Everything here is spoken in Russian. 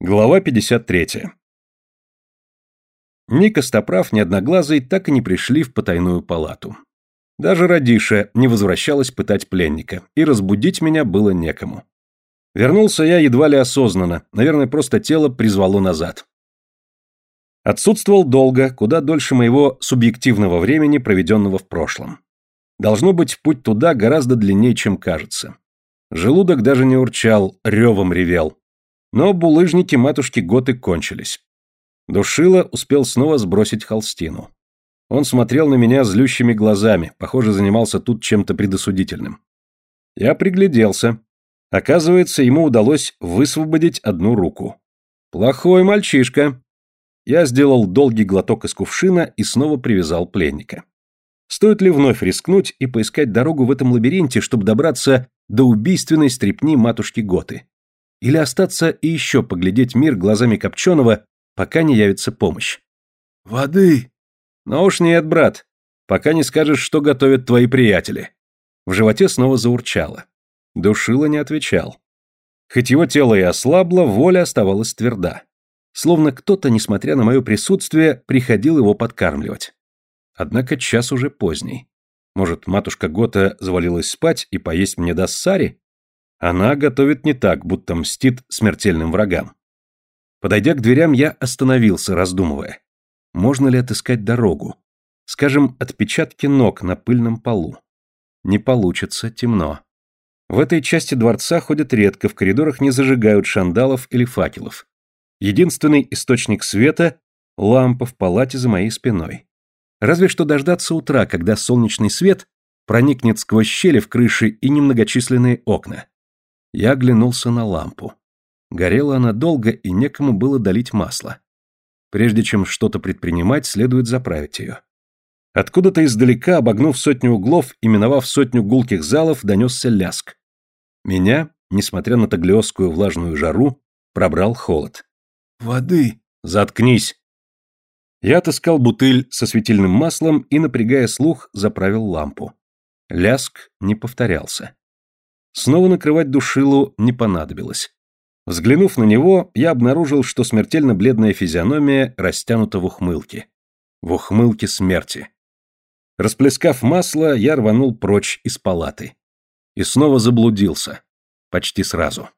Глава 53. Ни Костоправ, ни Одноглазый так и не пришли в потайную палату. Даже Радиша не возвращалась пытать пленника, и разбудить меня было некому. Вернулся я едва ли осознанно, наверное, просто тело призвало назад. Отсутствовал долго, куда дольше моего субъективного времени, проведенного в прошлом. Должно быть, путь туда гораздо длиннее, чем кажется. Желудок даже не урчал, ревом ревел. Но булыжники матушки Готы кончились. Душила успел снова сбросить холстину. Он смотрел на меня злющими глазами, похоже, занимался тут чем-то предосудительным. Я пригляделся. Оказывается, ему удалось высвободить одну руку. Плохой мальчишка. Я сделал долгий глоток из кувшина и снова привязал пленника. Стоит ли вновь рискнуть и поискать дорогу в этом лабиринте, чтобы добраться до убийственной стрепни матушки Готы? Или остаться и еще поглядеть мир глазами Копченого, пока не явится помощь? «Воды!» «Но уж нет, брат, пока не скажешь, что готовят твои приятели». В животе снова заурчало. Душила не отвечал. Хоть его тело и ослабло, воля оставалась тверда. Словно кто-то, несмотря на мое присутствие, приходил его подкармливать. Однако час уже поздний. Может, матушка Гота завалилась спать и поесть мне даст Сари? Она готовит не так, будто мстит смертельным врагам. Подойдя к дверям, я остановился, раздумывая. Можно ли отыскать дорогу? Скажем, отпечатки ног на пыльном полу. Не получится, темно. В этой части дворца ходят редко, в коридорах не зажигают шандалов или факелов. Единственный источник света – лампа в палате за моей спиной. Разве что дождаться утра, когда солнечный свет проникнет сквозь щели в крыше и немногочисленные окна. Я оглянулся на лампу. Горела она долго, и некому было долить масло. Прежде чем что-то предпринимать, следует заправить ее. Откуда-то издалека, обогнув сотню углов и миновав сотню гулких залов, донесся ляск. Меня, несмотря на таглиосскую влажную жару, пробрал холод. «Воды!» «Заткнись!» Я отыскал бутыль со светильным маслом и, напрягая слух, заправил лампу. Ляск не повторялся. Снова накрывать душилу не понадобилось. Взглянув на него, я обнаружил, что смертельно бледная физиономия растянута в ухмылке. В ухмылке смерти. Расплескав масло, я рванул прочь из палаты. И снова заблудился. Почти сразу.